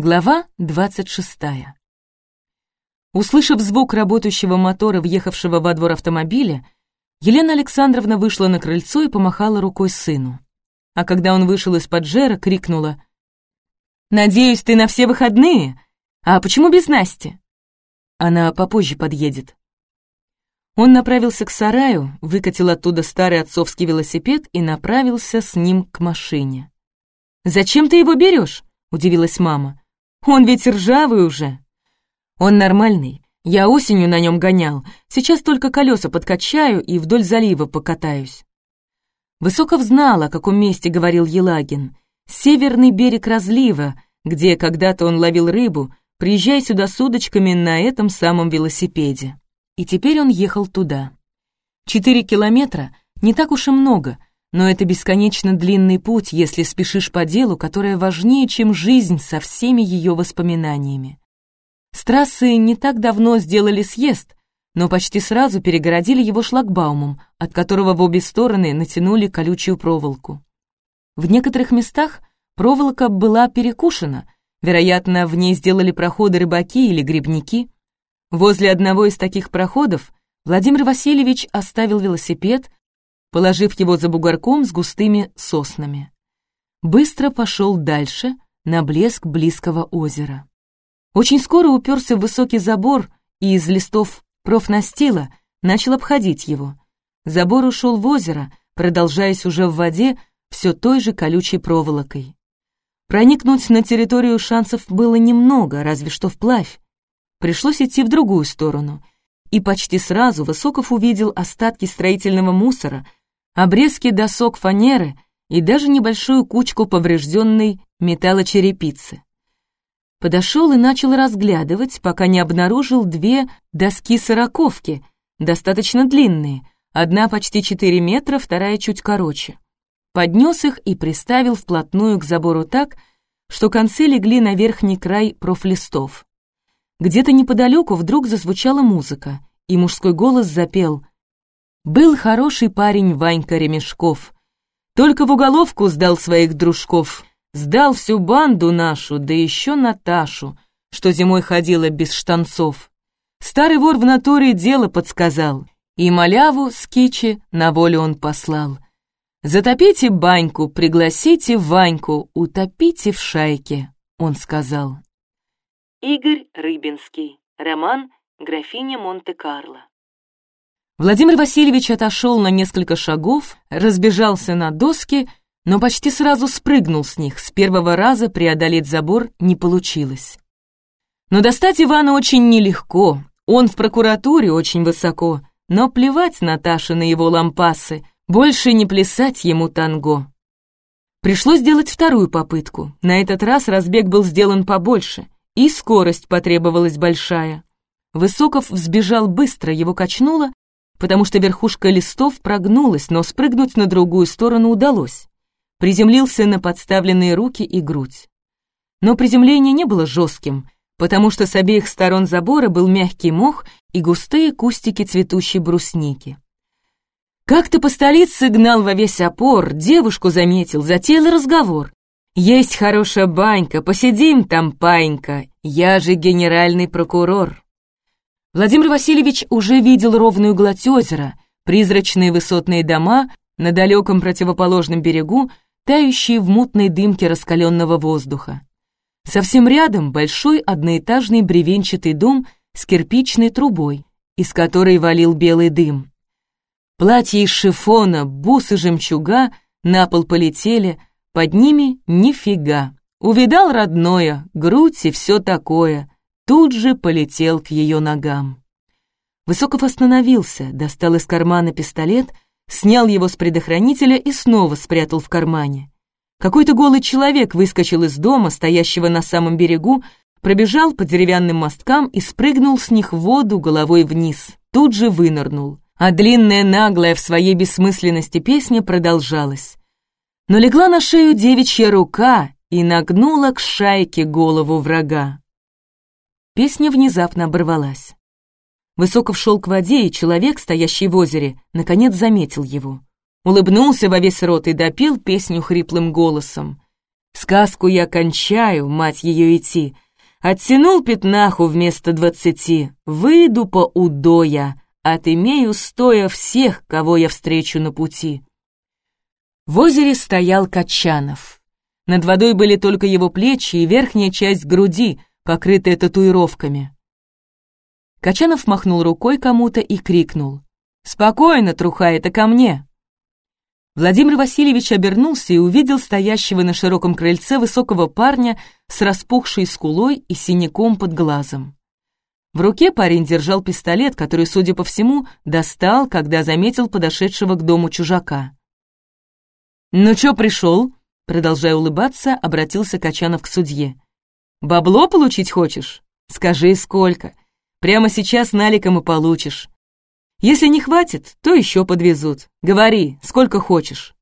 Глава 26. Услышав звук работающего мотора, въехавшего во двор автомобиля, Елена Александровна вышла на крыльцо и помахала рукой сыну. А когда он вышел из-под жера, крикнула «Надеюсь, ты на все выходные? А почему без Насти?» Она попозже подъедет. Он направился к сараю, выкатил оттуда старый отцовский велосипед и направился с ним к машине. «Зачем ты его берешь?» — удивилась мама. Он ведь ржавый уже. Он нормальный. Я осенью на нем гонял. Сейчас только колеса подкачаю и вдоль залива покатаюсь. Высоков знал, о каком месте говорил Елагин. Северный берег разлива, где когда-то он ловил рыбу, приезжая сюда с удочками на этом самом велосипеде. И теперь он ехал туда. Четыре километра — не так уж и много — но это бесконечно длинный путь, если спешишь по делу, которое важнее, чем жизнь со всеми ее воспоминаниями. С не так давно сделали съезд, но почти сразу перегородили его шлагбаумом, от которого в обе стороны натянули колючую проволоку. В некоторых местах проволока была перекушена, вероятно, в ней сделали проходы рыбаки или грибники. Возле одного из таких проходов Владимир Васильевич оставил велосипед, положив его за бугорком с густыми соснами. Быстро пошел дальше, на блеск близкого озера. Очень скоро уперся в высокий забор и из листов профнастила начал обходить его. Забор ушел в озеро, продолжаясь уже в воде все той же колючей проволокой. Проникнуть на территорию шансов было немного, разве что вплавь. Пришлось идти в другую сторону. И почти сразу Высоков увидел остатки строительного мусора — обрезки досок фанеры и даже небольшую кучку поврежденной металлочерепицы. Подошел и начал разглядывать, пока не обнаружил две доски-сороковки, достаточно длинные, одна почти 4 метра, вторая чуть короче. Поднес их и приставил вплотную к забору так, что концы легли на верхний край профлистов. Где-то неподалеку вдруг зазвучала музыка, и мужской голос запел был хороший парень Ванька Ремешков. Только в уголовку сдал своих дружков. Сдал всю банду нашу, да еще Наташу, что зимой ходила без штанцов. Старый вор в натуре дело подсказал, и маляву с кичи на волю он послал. «Затопите баньку, пригласите Ваньку, утопите в шайке», — он сказал. Игорь Рыбинский. Роман «Графиня Монте-Карло». Владимир Васильевич отошел на несколько шагов, разбежался на доски, но почти сразу спрыгнул с них. С первого раза преодолеть забор не получилось. Но достать Ивана очень нелегко. Он в прокуратуре очень высоко, но плевать Наташе на его лампасы, больше не плясать ему танго. Пришлось сделать вторую попытку. На этот раз разбег был сделан побольше, и скорость потребовалась большая. Высоков взбежал быстро, его качнуло, потому что верхушка листов прогнулась, но спрыгнуть на другую сторону удалось. Приземлился на подставленные руки и грудь. Но приземление не было жестким, потому что с обеих сторон забора был мягкий мох и густые кустики цветущей брусники. Как-то по столице гнал во весь опор, девушку заметил, затеял разговор. «Есть хорошая банька, посидим там, паинька, я же генеральный прокурор». Владимир Васильевич уже видел ровную гладь озера, призрачные высотные дома на далеком противоположном берегу, тающие в мутной дымке раскаленного воздуха. Совсем рядом большой одноэтажный бревенчатый дом с кирпичной трубой, из которой валил белый дым. Платья из шифона, бусы жемчуга на пол полетели, под ними нифига. Увидал родное, грудь и все такое — тут же полетел к ее ногам. Высоков остановился, достал из кармана пистолет, снял его с предохранителя и снова спрятал в кармане. Какой-то голый человек выскочил из дома, стоящего на самом берегу, пробежал по деревянным мосткам и спрыгнул с них в воду головой вниз, тут же вынырнул. А длинная наглая в своей бессмысленности песня продолжалась. Но легла на шею девичья рука и нагнула к шайке голову врага. Песня внезапно оборвалась. Высоков шел к воде, и человек, стоящий в озере, наконец заметил его. Улыбнулся во весь рот и допел песню хриплым голосом. Сказку я кончаю, мать ее идти. Оттянул пятнаху вместо двадцати. Выйду по удоя, отымею стоя всех, кого я встречу на пути. В озере стоял Качанов. Над водой были только его плечи и верхняя часть груди, покрытая татуировками. Качанов махнул рукой кому-то и крикнул. «Спокойно, труха, это ко мне!» Владимир Васильевич обернулся и увидел стоящего на широком крыльце высокого парня с распухшей скулой и синяком под глазом. В руке парень держал пистолет, который, судя по всему, достал, когда заметил подошедшего к дому чужака. «Ну чё пришел?» Продолжая улыбаться, обратился Качанов к судье. «Бабло получить хочешь? Скажи, сколько. Прямо сейчас наликом и получишь. Если не хватит, то еще подвезут. Говори, сколько хочешь.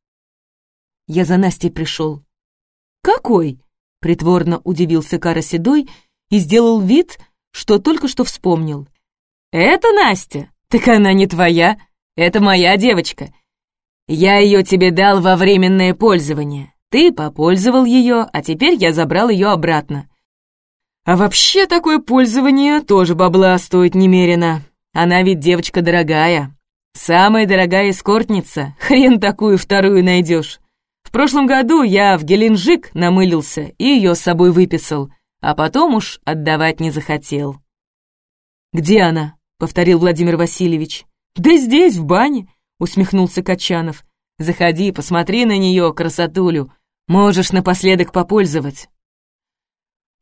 Я за Настей пришел. Какой? Притворно удивился Кара Седой и сделал вид, что только что вспомнил. Это Настя? Так она не твоя. Это моя девочка. Я ее тебе дал во временное пользование. Ты попользовал ее, а теперь я забрал ее обратно. А вообще такое пользование тоже бабла стоит немерено. Она ведь девочка дорогая. Самая дорогая эскортница. Хрен такую вторую найдешь. В прошлом году я в Геленджик намылился и ее с собой выписал, а потом уж отдавать не захотел. «Где она?» — повторил Владимир Васильевич. «Да здесь, в бане», — усмехнулся Качанов. «Заходи, посмотри на нее, красотулю. Можешь напоследок попользовать».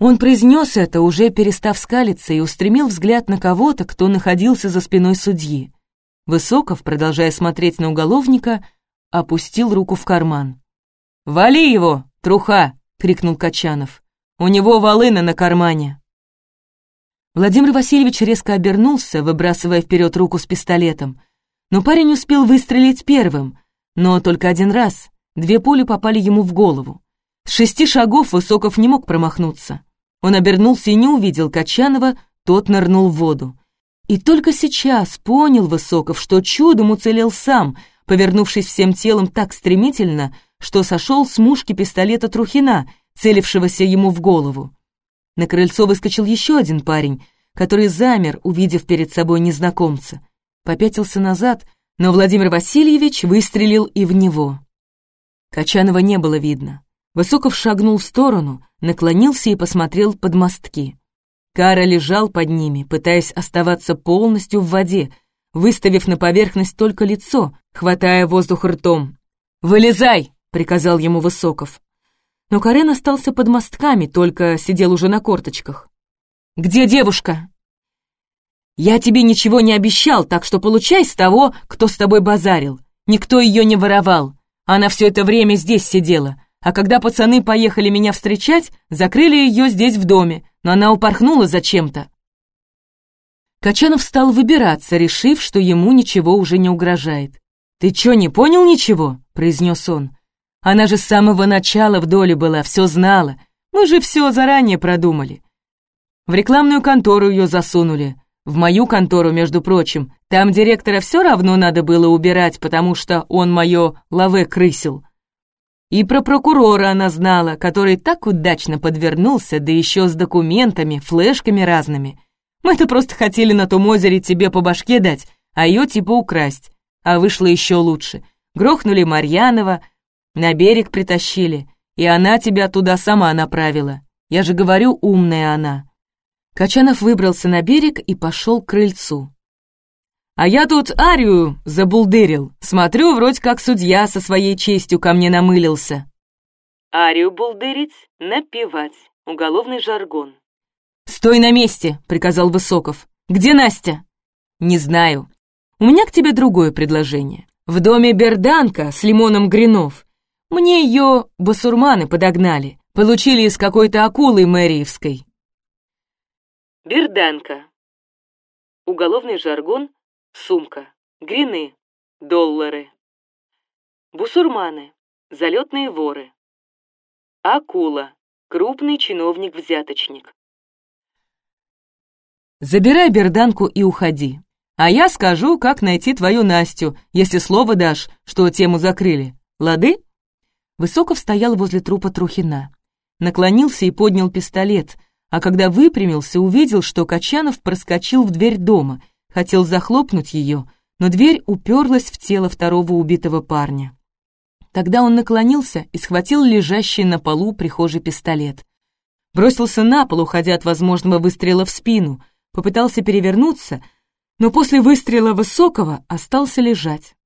Он произнес это, уже перестав скалиться, и устремил взгляд на кого-то, кто находился за спиной судьи. Высоков, продолжая смотреть на уголовника, опустил руку в карман. «Вали его, труха!» — крикнул Качанов. «У него волына на кармане!» Владимир Васильевич резко обернулся, выбрасывая вперед руку с пистолетом. Но парень успел выстрелить первым, но только один раз. Две пули попали ему в голову. С шести шагов Высоков не мог промахнуться. Он обернулся и не увидел Качанова, тот нырнул в воду. И только сейчас понял Высоков, что чудом уцелел сам, повернувшись всем телом так стремительно, что сошел с мушки пистолета Трухина, целившегося ему в голову. На крыльцо выскочил еще один парень, который замер, увидев перед собой незнакомца. Попятился назад, но Владимир Васильевич выстрелил и в него. Качанова не было видно. Высоков шагнул в сторону, наклонился и посмотрел под мостки. Кара лежал под ними, пытаясь оставаться полностью в воде, выставив на поверхность только лицо, хватая воздух ртом. «Вылезай!» — приказал ему Высоков. Но Карен остался под мостками, только сидел уже на корточках. «Где девушка?» «Я тебе ничего не обещал, так что получай с того, кто с тобой базарил. Никто ее не воровал. Она все это время здесь сидела а когда пацаны поехали меня встречать, закрыли ее здесь в доме, но она упорхнула зачем-то. Качанов стал выбираться, решив, что ему ничего уже не угрожает. «Ты чё, не понял ничего?» — произнес он. «Она же с самого начала в доле была, все знала. Мы же все заранее продумали. В рекламную контору ее засунули. В мою контору, между прочим. Там директора все равно надо было убирать, потому что он мое лаве крысил. И про прокурора она знала, который так удачно подвернулся, да еще с документами, флешками разными. Мы-то просто хотели на том озере тебе по башке дать, а ее типа украсть. А вышло еще лучше. Грохнули Марьянова, на берег притащили, и она тебя туда сама направила. Я же говорю, умная она. Качанов выбрался на берег и пошел к крыльцу. А я тут Арию забулдырил. Смотрю, вроде как судья со своей честью ко мне намылился. Арию булдырить, напевать. Уголовный жаргон. «Стой на месте!» — приказал Высоков. «Где Настя?» «Не знаю. У меня к тебе другое предложение. В доме Берданка с лимоном Гринов. Мне ее басурманы подогнали. Получили из какой-то акулы мэриевской». Берданка. Уголовный жаргон Сумка. Грины. Доллары. Бусурманы. Залетные воры. Акула. Крупный чиновник-взяточник. Забирай берданку и уходи. А я скажу, как найти твою Настю, если слово дашь, что тему закрыли. Лады? Высоков стоял возле трупа Трухина. наклонился и поднял пистолет, а когда выпрямился, увидел, что Качанов проскочил в дверь дома, хотел захлопнуть ее, но дверь уперлась в тело второго убитого парня. Тогда он наклонился и схватил лежащий на полу прихожий пистолет. Бросился на пол, уходя от возможного выстрела в спину, попытался перевернуться, но после выстрела высокого остался лежать.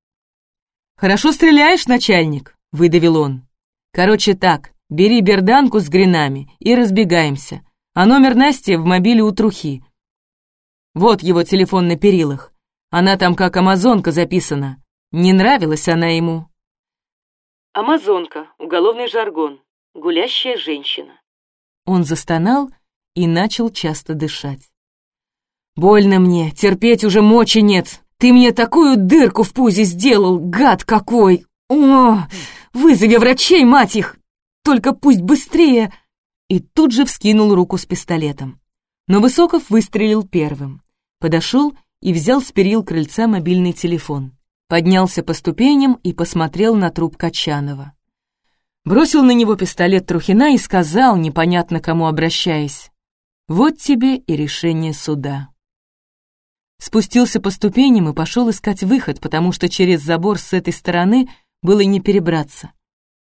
«Хорошо стреляешь, начальник?» — выдавил он. «Короче так, бери берданку с гренами и разбегаемся, а номер Насти в мобиле у трухи. Вот его телефон на перилах. Она там как амазонка записана. Не нравилась она ему». Амазонка, уголовный жаргон, гулящая женщина. Он застонал и начал часто дышать. «Больно мне, терпеть уже мочи нет. Ты мне такую дырку в пузе сделал, гад какой! О, вызови врачей, мать их! Только пусть быстрее!» И тут же вскинул руку с пистолетом. Но Высоков выстрелил первым. Подошел и взял с перил крыльца мобильный телефон. Поднялся по ступеням и посмотрел на труп Качанова. Бросил на него пистолет Трухина и сказал, непонятно кому обращаясь, «Вот тебе и решение суда». Спустился по ступеням и пошел искать выход, потому что через забор с этой стороны было не перебраться.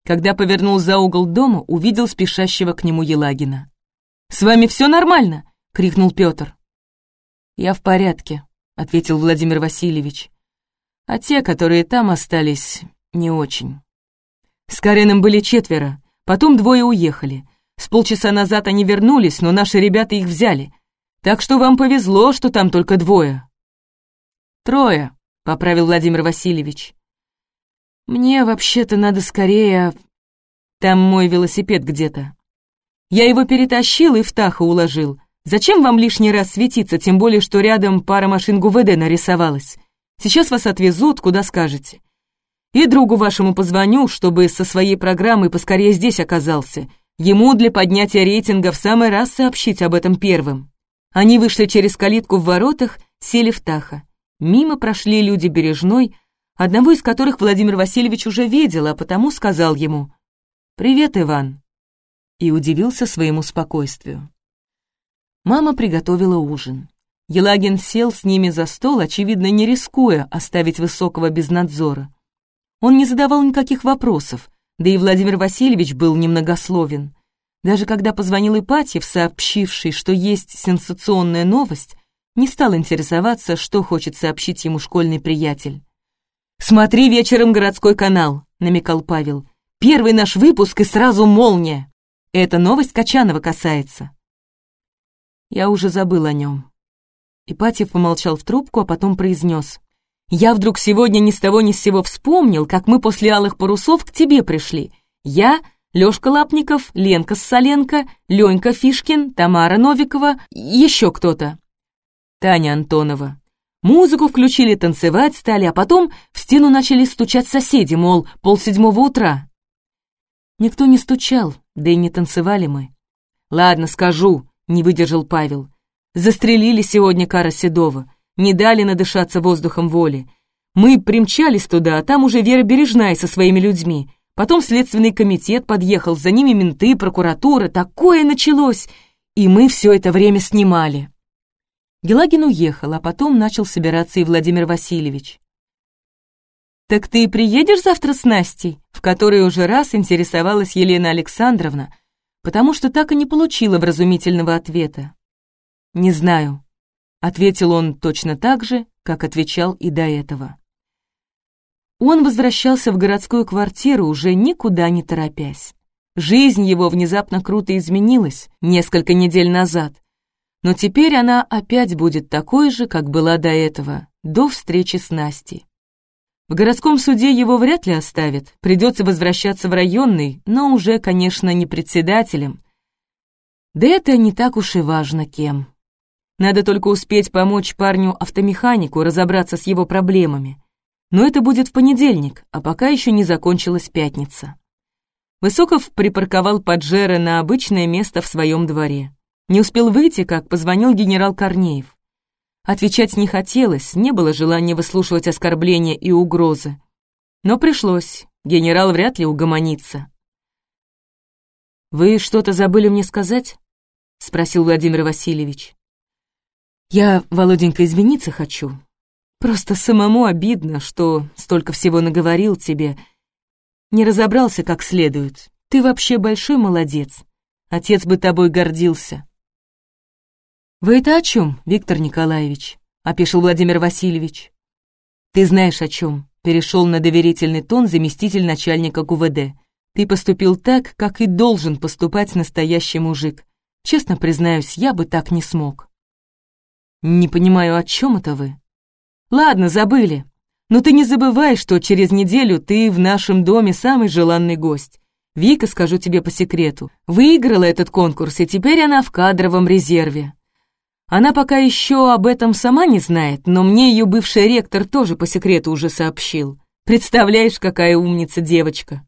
Когда повернул за угол дома, увидел спешащего к нему Елагина. «С вами все нормально?» — крикнул Петр. «Я в порядке», — ответил Владимир Васильевич. «А те, которые там остались, не очень». С Кареном были четверо, потом двое уехали. С полчаса назад они вернулись, но наши ребята их взяли. Так что вам повезло, что там только двое». «Трое», — поправил Владимир Васильевич. «Мне вообще-то надо скорее... Там мой велосипед где-то. Я его перетащил и в Тахо уложил. Зачем вам лишний раз светиться, тем более, что рядом пара машин ГУВД нарисовалась? Сейчас вас отвезут, куда скажете. И другу вашему позвоню, чтобы со своей программой поскорее здесь оказался. Ему для поднятия рейтинга в самый раз сообщить об этом первым. Они вышли через калитку в воротах, сели в Таха. Мимо прошли люди Бережной, одного из которых Владимир Васильевич уже видел, а потому сказал ему «Привет, Иван», и удивился своему спокойствию. Мама приготовила ужин. Елагин сел с ними за стол, очевидно, не рискуя оставить Высокого без надзора. Он не задавал никаких вопросов, да и Владимир Васильевич был немногословен. Даже когда позвонил Ипатьев, сообщивший, что есть сенсационная новость, не стал интересоваться, что хочет сообщить ему школьный приятель. «Смотри вечером городской канал», — намекал Павел. «Первый наш выпуск и сразу молния. Эта новость Качанова касается». Я уже забыл о нем. Ипатьев помолчал в трубку, а потом произнес. Я вдруг сегодня ни с того ни с сего вспомнил, как мы после «Алых парусов» к тебе пришли. Я, Лёшка Лапников, Ленка Соленко, Ленька Фишкин, Тамара Новикова, еще кто-то. Таня Антонова. Музыку включили, танцевать стали, а потом в стену начали стучать соседи, мол, полседьмого утра. Никто не стучал, да и не танцевали мы. «Ладно, скажу», — не выдержал Павел. «Застрелили сегодня Кара Седова не дали надышаться воздухом воли. Мы примчались туда, а там уже Вера Бережная со своими людьми. Потом следственный комитет подъехал, за ними менты, прокуратура. Такое началось! И мы все это время снимали. Елагин уехал, а потом начал собираться и Владимир Васильевич. «Так ты приедешь завтра с Настей?» в которой уже раз интересовалась Елена Александровна, потому что так и не получила вразумительного ответа. «Не знаю», Ответил он точно так же, как отвечал и до этого. Он возвращался в городскую квартиру, уже никуда не торопясь. Жизнь его внезапно круто изменилась несколько недель назад, но теперь она опять будет такой же, как была до этого, до встречи с Настей. В городском суде его вряд ли оставят, придется возвращаться в районный, но уже, конечно, не председателем. Да это не так уж и важно кем. Надо только успеть помочь парню-автомеханику разобраться с его проблемами. Но это будет в понедельник, а пока еще не закончилась пятница. Высоков припарковал Паджеро на обычное место в своем дворе. Не успел выйти, как позвонил генерал Корнеев. Отвечать не хотелось, не было желания выслушивать оскорбления и угрозы. Но пришлось, генерал вряд ли угомонится. «Вы что-то забыли мне сказать?» — спросил Владимир Васильевич. «Я, Володенька, извиниться хочу. Просто самому обидно, что столько всего наговорил тебе. Не разобрался как следует. Ты вообще большой молодец. Отец бы тобой гордился». «Вы это о чем, Виктор Николаевич?» — опешил Владимир Васильевич. «Ты знаешь о чем», — перешел на доверительный тон заместитель начальника ГУВД. «Ты поступил так, как и должен поступать настоящий мужик. Честно признаюсь, я бы так не смог». «Не понимаю, о чем это вы?» «Ладно, забыли. Но ты не забывай, что через неделю ты в нашем доме самый желанный гость. Вика, скажу тебе по секрету, выиграла этот конкурс, и теперь она в кадровом резерве. Она пока еще об этом сама не знает, но мне ее бывший ректор тоже по секрету уже сообщил. Представляешь, какая умница девочка.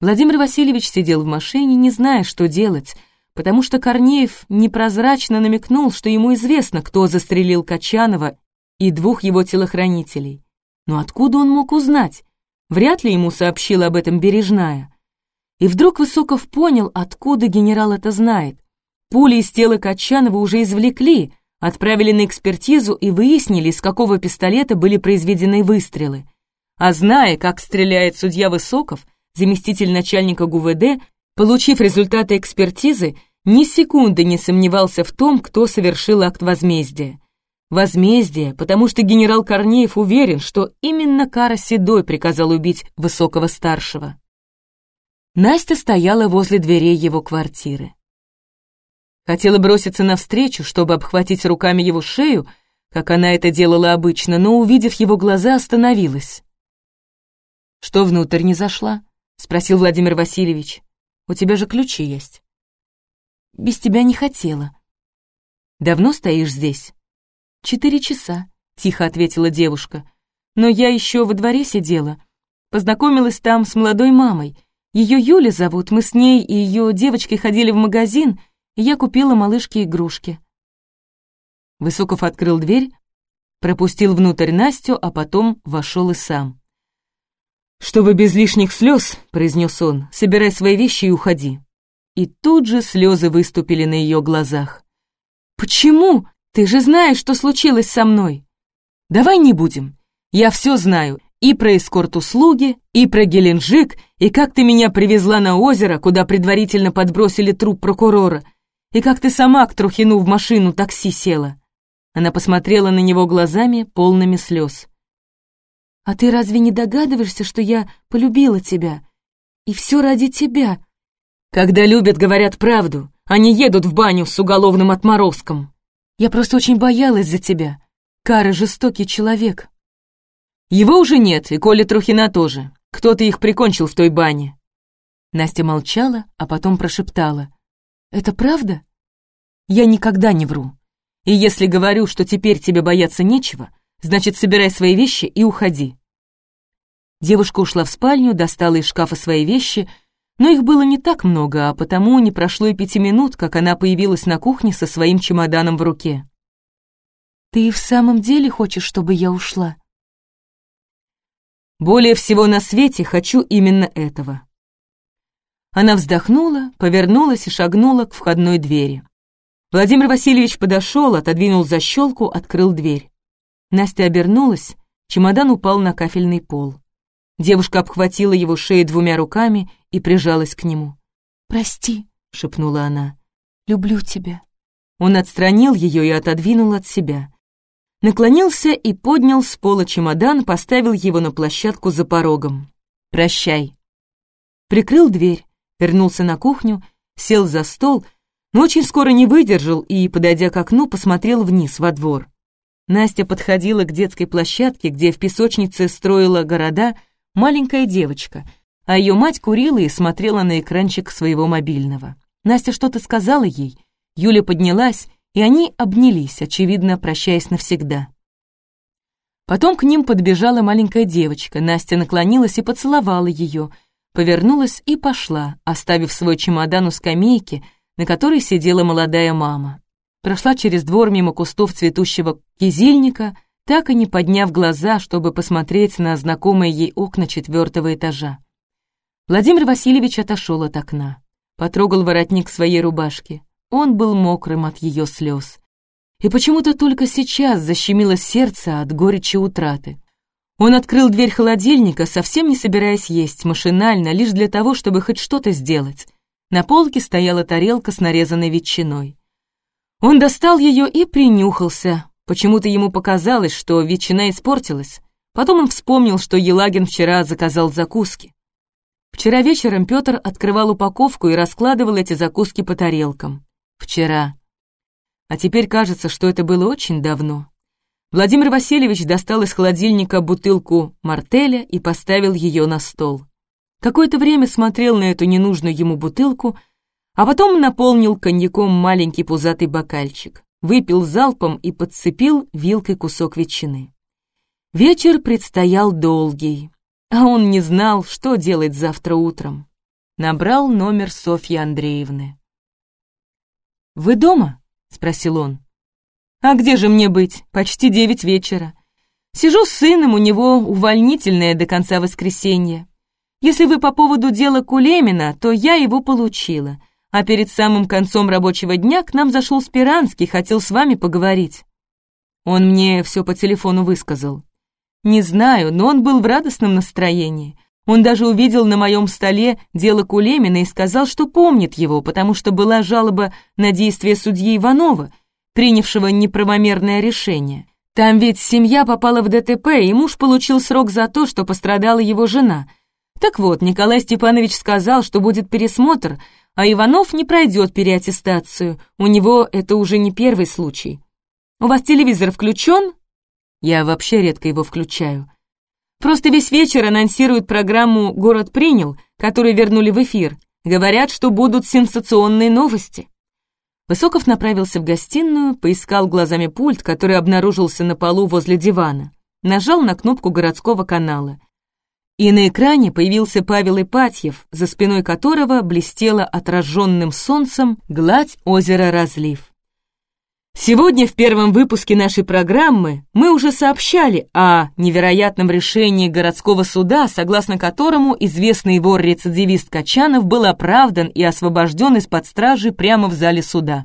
Владимир Васильевич сидел в машине, не зная, что делать, потому что Корнеев непрозрачно намекнул, что ему известно, кто застрелил Качанова и двух его телохранителей. Но откуда он мог узнать? Вряд ли ему сообщила об этом Бережная. И вдруг Высоков понял, откуда генерал это знает. Пули из тела Качанова уже извлекли, отправили на экспертизу и выяснили, из какого пистолета были произведены выстрелы. А зная, как стреляет судья Высоков, заместитель начальника ГУВД, получив результаты экспертизы, ни секунды не сомневался в том, кто совершил акт возмездия. Возмездие, потому что генерал Корнеев уверен, что именно Кара Седой приказал убить Высокого-старшего. Настя стояла возле дверей его квартиры. Хотела броситься навстречу, чтобы обхватить руками его шею, как она это делала обычно, но, увидев его глаза, остановилась. «Что внутрь не зашла?» — спросил Владимир Васильевич. «У тебя же ключи есть». «Без тебя не хотела». «Давно стоишь здесь?» «Четыре часа», — тихо ответила девушка. «Но я еще во дворе сидела. Познакомилась там с молодой мамой. Ее Юля зовут, мы с ней и ее девочкой ходили в магазин, я купила малышке игрушки. Высоков открыл дверь, пропустил внутрь Настю, а потом вошел и сам. «Чтобы без лишних слез», — произнес он, — «собирай свои вещи и уходи». И тут же слезы выступили на ее глазах. «Почему? Ты же знаешь, что случилось со мной». «Давай не будем. Я все знаю, и про эскорт-услуги, и про Геленджик, и как ты меня привезла на озеро, куда предварительно подбросили труп прокурора, и как ты сама к Трухину в машину такси села?» Она посмотрела на него глазами, полными слез. «А ты разве не догадываешься, что я полюбила тебя? И все ради тебя?» «Когда любят, говорят правду, они едут в баню с уголовным отморозком. Я просто очень боялась за тебя. Кара жестокий человек». «Его уже нет, и Коля Трухина тоже. Кто-то их прикончил в той бане». Настя молчала, а потом прошептала. Это правда? Я никогда не вру. И если говорю, что теперь тебе бояться нечего, значит, собирай свои вещи и уходи. Девушка ушла в спальню, достала из шкафа свои вещи, но их было не так много, а потому не прошло и пяти минут, как она появилась на кухне со своим чемоданом в руке. «Ты в самом деле хочешь, чтобы я ушла?» «Более всего на свете хочу именно этого», она вздохнула, повернулась и шагнула к входной двери. Владимир Васильевич подошел, отодвинул защелку, открыл дверь. Настя обернулась, чемодан упал на кафельный пол. Девушка обхватила его шею двумя руками и прижалась к нему. «Прости», — шепнула она, — «люблю тебя». Он отстранил ее и отодвинул от себя. Наклонился и поднял с пола чемодан, поставил его на площадку за порогом. «Прощай». Прикрыл дверь, вернулся на кухню, сел за стол, но очень скоро не выдержал и, подойдя к окну, посмотрел вниз, во двор. Настя подходила к детской площадке, где в песочнице строила города маленькая девочка, а ее мать курила и смотрела на экранчик своего мобильного. Настя что-то сказала ей, Юля поднялась, и они обнялись, очевидно, прощаясь навсегда. Потом к ним подбежала маленькая девочка, Настя наклонилась и поцеловала ее — повернулась и пошла, оставив свой чемодан у скамейки, на которой сидела молодая мама. Прошла через двор мимо кустов цветущего кизильника, так и не подняв глаза, чтобы посмотреть на знакомые ей окна четвертого этажа. Владимир Васильевич отошел от окна. потрогал воротник своей рубашки. Он был мокрым от ее слез. И почему-то только сейчас защемило сердце от горечи утраты. Он открыл дверь холодильника, совсем не собираясь есть, машинально, лишь для того, чтобы хоть что-то сделать. На полке стояла тарелка с нарезанной ветчиной. Он достал ее и принюхался. Почему-то ему показалось, что ветчина испортилась. Потом он вспомнил, что Елагин вчера заказал закуски. Вчера вечером Петр открывал упаковку и раскладывал эти закуски по тарелкам. Вчера. А теперь кажется, что это было очень давно. Владимир Васильевич достал из холодильника бутылку мартеля и поставил ее на стол. Какое-то время смотрел на эту ненужную ему бутылку, а потом наполнил коньяком маленький пузатый бокальчик, выпил залпом и подцепил вилкой кусок ветчины. Вечер предстоял долгий, а он не знал, что делать завтра утром. Набрал номер Софьи Андреевны. «Вы дома?» — спросил он. «А где же мне быть? Почти девять вечера. Сижу с сыном, у него увольнительное до конца воскресенья. Если вы по поводу дела Кулемина, то я его получила, а перед самым концом рабочего дня к нам зашел Спиранский, хотел с вами поговорить. Он мне все по телефону высказал. Не знаю, но он был в радостном настроении. Он даже увидел на моем столе дело Кулемина и сказал, что помнит его, потому что была жалоба на действия судьи Иванова, принявшего неправомерное решение. Там ведь семья попала в ДТП, и муж получил срок за то, что пострадала его жена. Так вот, Николай Степанович сказал, что будет пересмотр, а Иванов не пройдет переаттестацию. У него это уже не первый случай. У вас телевизор включен? Я вообще редко его включаю. Просто весь вечер анонсируют программу «Город принял», которую вернули в эфир. Говорят, что будут сенсационные новости. Высоков направился в гостиную, поискал глазами пульт, который обнаружился на полу возле дивана. Нажал на кнопку городского канала. И на экране появился Павел Ипатьев, за спиной которого блестела отраженным солнцем гладь озера Разлив. Сегодня в первом выпуске нашей программы мы уже сообщали о невероятном решении городского суда, согласно которому известный вор-рецидивист Качанов был оправдан и освобожден из-под стражи прямо в зале суда.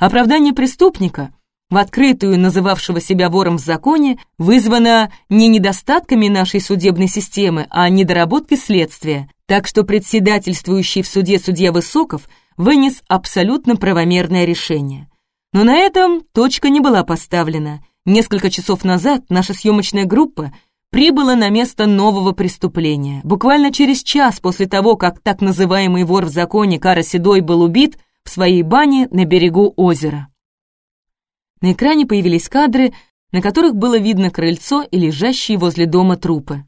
Оправдание преступника, в открытую называвшего себя вором в законе, вызвано не недостатками нашей судебной системы, а недоработкой следствия, так что председательствующий в суде судья Высоков вынес абсолютно правомерное решение. Но на этом точка не была поставлена. Несколько часов назад наша съемочная группа прибыла на место нового преступления. Буквально через час после того, как так называемый вор в законе Кара Седой был убит в своей бане на берегу озера. На экране появились кадры, на которых было видно крыльцо и лежащие возле дома трупы.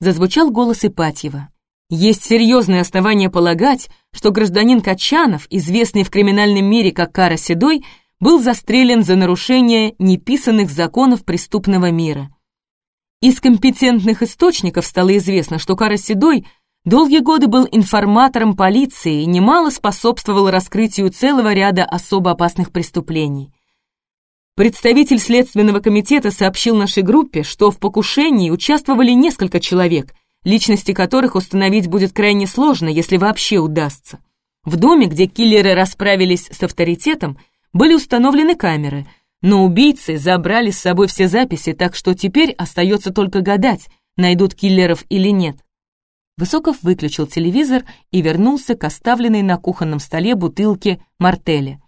Зазвучал голос Ипатьева. Есть серьезные основания полагать, что гражданин Качанов, известный в криминальном мире как Кара Седой, был застрелен за нарушение неписанных законов преступного мира. Из компетентных источников стало известно, что Кара Седой долгие годы был информатором полиции и немало способствовал раскрытию целого ряда особо опасных преступлений. Представитель Следственного комитета сообщил нашей группе, что в покушении участвовали несколько человек, личности которых установить будет крайне сложно, если вообще удастся. В доме, где киллеры расправились с авторитетом, были установлены камеры, но убийцы забрали с собой все записи, так что теперь остается только гадать, найдут киллеров или нет. Высоков выключил телевизор и вернулся к оставленной на кухонном столе бутылке мартеля.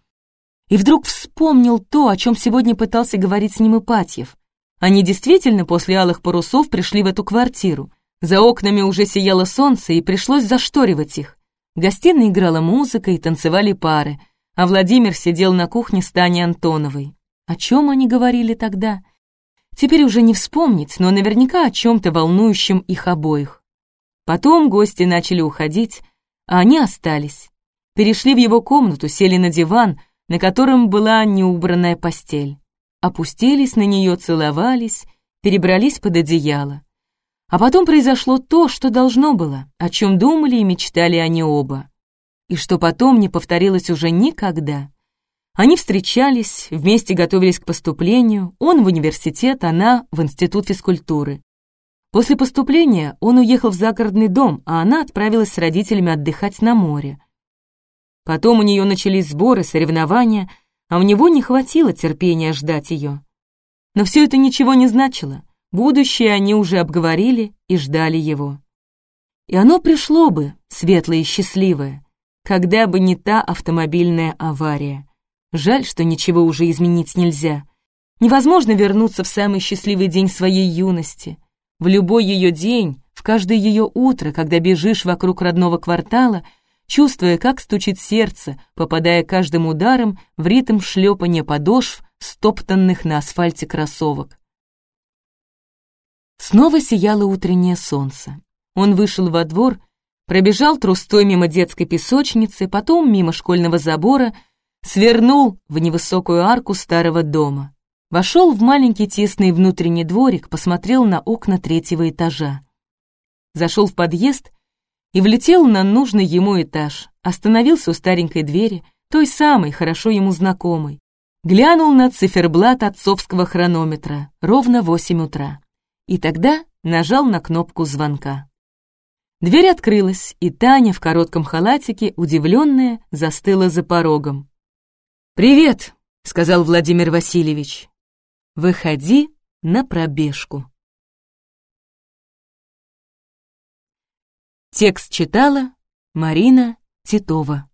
И вдруг вспомнил то, о чем сегодня пытался говорить с ним Ипатьев. Они действительно после алых парусов пришли в эту квартиру. За окнами уже сияло солнце, и пришлось зашторивать их. В гостиной играла музыка и танцевали пары а Владимир сидел на кухне с Таней Антоновой. О чем они говорили тогда? Теперь уже не вспомнить, но наверняка о чем-то волнующем их обоих. Потом гости начали уходить, а они остались. Перешли в его комнату, сели на диван, на котором была неубранная постель. Опустились на нее, целовались, перебрались под одеяло. А потом произошло то, что должно было, о чем думали и мечтали они оба и что потом не повторилось уже никогда. Они встречались, вместе готовились к поступлению, он в университет, она в институт физкультуры. После поступления он уехал в загородный дом, а она отправилась с родителями отдыхать на море. Потом у нее начались сборы, соревнования, а у него не хватило терпения ждать ее. Но все это ничего не значило. Будущее они уже обговорили и ждали его. И оно пришло бы, светлое и счастливое, когда бы не та автомобильная авария. Жаль, что ничего уже изменить нельзя. Невозможно вернуться в самый счастливый день своей юности. В любой ее день, в каждое ее утро, когда бежишь вокруг родного квартала, чувствуя, как стучит сердце, попадая каждым ударом в ритм шлепания подошв, стоптанных на асфальте кроссовок. Снова сияло утреннее солнце. Он вышел во двор, пробежал трустой мимо детской песочницы, потом мимо школьного забора, свернул в невысокую арку старого дома. Вошел в маленький тесный внутренний дворик, посмотрел на окна третьего этажа. Зашел в подъезд и влетел на нужный ему этаж, остановился у старенькой двери, той самой, хорошо ему знакомой. Глянул на циферблат отцовского хронометра, ровно восемь утра. И тогда нажал на кнопку звонка. Дверь открылась, и Таня в коротком халатике, удивленная, застыла за порогом. «Привет», — сказал Владимир Васильевич. «Выходи на пробежку». Текст читала Марина Титова.